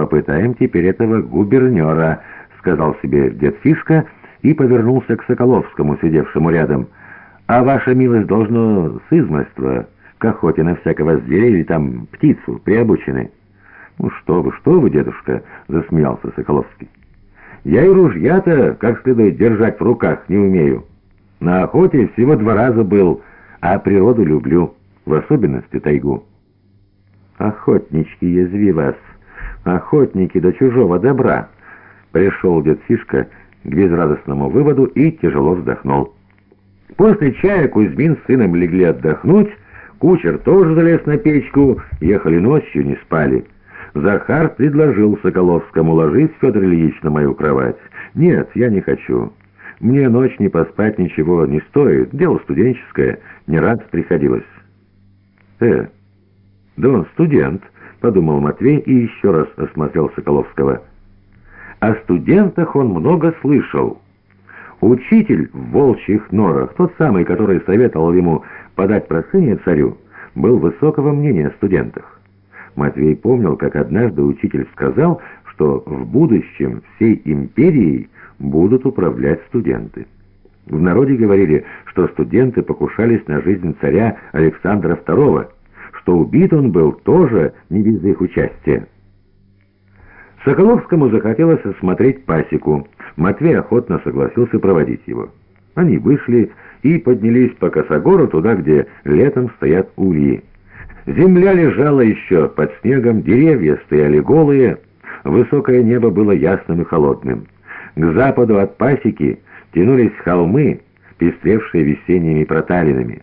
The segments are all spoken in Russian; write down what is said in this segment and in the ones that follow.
«Попытаем теперь этого губернера», — сказал себе дед Фишка и повернулся к Соколовскому, сидевшему рядом. «А ваша милость должно с измольства к охоте на всякого зверя или там птицу приобучены». «Ну что вы, что вы, дедушка!» — засмеялся Соколовский. «Я и ружья-то как следует держать в руках не умею. На охоте всего два раза был, а природу люблю, в особенности тайгу». «Охотнички, язви вас! Охотники до чужого добра!» Пришел дед Фишка к безрадостному выводу и тяжело вздохнул. После чая Кузьмин с сыном легли отдохнуть, кучер тоже залез на печку, ехали ночью, не спали. Захар предложил Соколовскому ложить Федор Ильич на мою кровать. «Нет, я не хочу. Мне ночь не поспать ничего не стоит. Дело студенческое, не раз приходилось». «Э, да он студент», — подумал Матвей и еще раз осмотрел Соколовского. О студентах он много слышал. Учитель в волчьих норах, тот самый, который советовал ему подать прошение царю, был высокого мнения о студентах. Матвей помнил, как однажды учитель сказал, что в будущем всей империей будут управлять студенты. В народе говорили, что студенты покушались на жизнь царя Александра II, что убит он был тоже не без их участия. Соколовскому захотелось осмотреть пасеку. Матвей охотно согласился проводить его. Они вышли и поднялись по косогору туда, где летом стоят ульи. Земля лежала еще под снегом, деревья стояли голые, высокое небо было ясным и холодным. К западу от пасеки тянулись холмы, пестревшие весенними проталинами.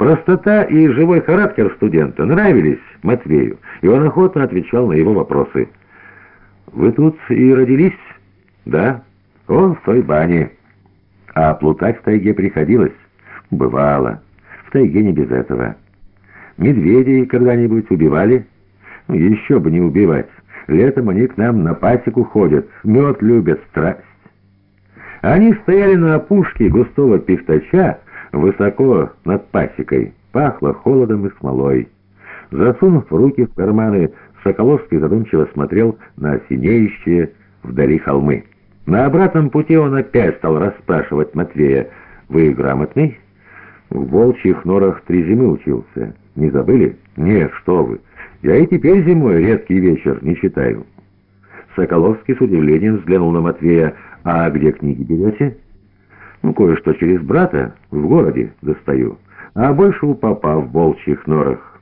Простота и живой характер студента нравились Матвею, и он охотно отвечал на его вопросы. «Вы тут и родились?» «Да, он в той бане». «А плутать в тайге приходилось?» «Бывало. В тайге не без этого». Медведей когда-нибудь убивали? Ну, еще бы не убивать. Летом они к нам на пасеку ходят, мед любят, страсть. Они стояли на опушке густого пифтача, высоко над пасекой. Пахло холодом и смолой. Засунув руки в карманы, Соколовский задумчиво смотрел на синеющие вдали холмы. На обратном пути он опять стал расспрашивать Матвея. «Вы грамотный?» «В волчьих норах три зимы учился». Не забыли? Нет, что вы. Я и теперь зимой редкий вечер не читаю. Соколовский с удивлением взглянул на Матвея. А где книги берете? Ну, кое-что через брата в городе достаю. А больше у папа в волчьих норах.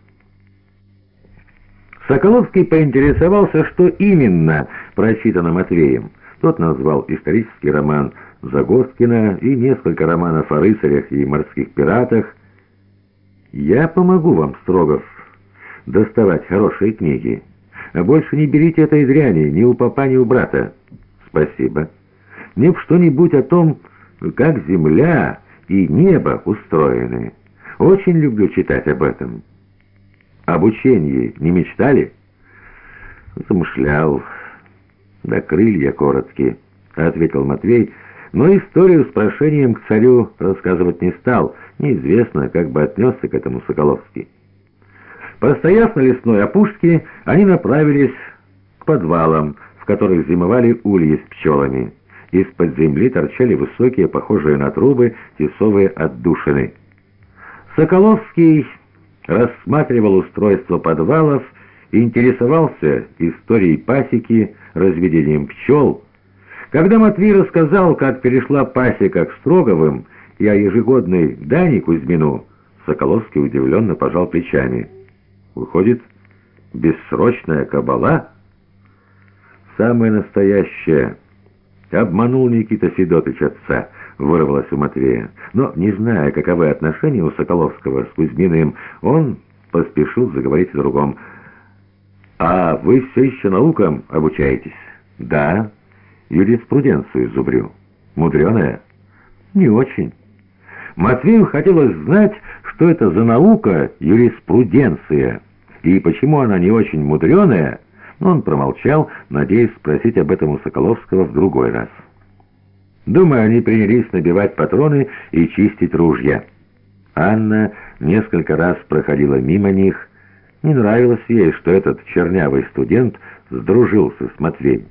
Соколовский поинтересовался, что именно прочитано Матвеем. Тот назвал исторический роман Загоскина и несколько романов о рыцарях и морских пиратах, «Я помогу вам, Строгов, доставать хорошие книги. А больше не берите этой дряни ни у папа, ни у брата». «Спасибо. Мне б что-нибудь о том, как земля и небо устроены. Очень люблю читать об этом». «Об учении не мечтали?» «Замышлял. Да крылья короткие», — ответил Матвей, — но историю с прошением к царю рассказывать не стал. Неизвестно, как бы отнесся к этому Соколовский. Постояв на лесной опушке, они направились к подвалам, в которых зимовали ульи с пчелами. Из-под земли торчали высокие, похожие на трубы, тесовые отдушины. Соколовский рассматривал устройство подвалов интересовался историей пасеки, разведением пчел, когда Матвей рассказал, как перешла пасека к Строговым и о ежегодной дани Кузьмину, Соколовский удивленно пожал плечами. Выходит, бессрочная кабала? Самое настоящее. Обманул Никита Федотович отца, вырвалось у Матвея. Но, не зная, каковы отношения у Соколовского с Кузьминым, он поспешил заговорить о другом. «А вы все еще наукам обучаетесь?» «Да» юриспруденцию зубрю. Мудреная? Не очень. Матвею хотелось знать, что это за наука юриспруденция, и почему она не очень мудреная, но он промолчал, надеясь спросить об этом у Соколовского в другой раз. Думаю, они принялись набивать патроны и чистить ружья. Анна несколько раз проходила мимо них. Не нравилось ей, что этот чернявый студент сдружился с Матвеем.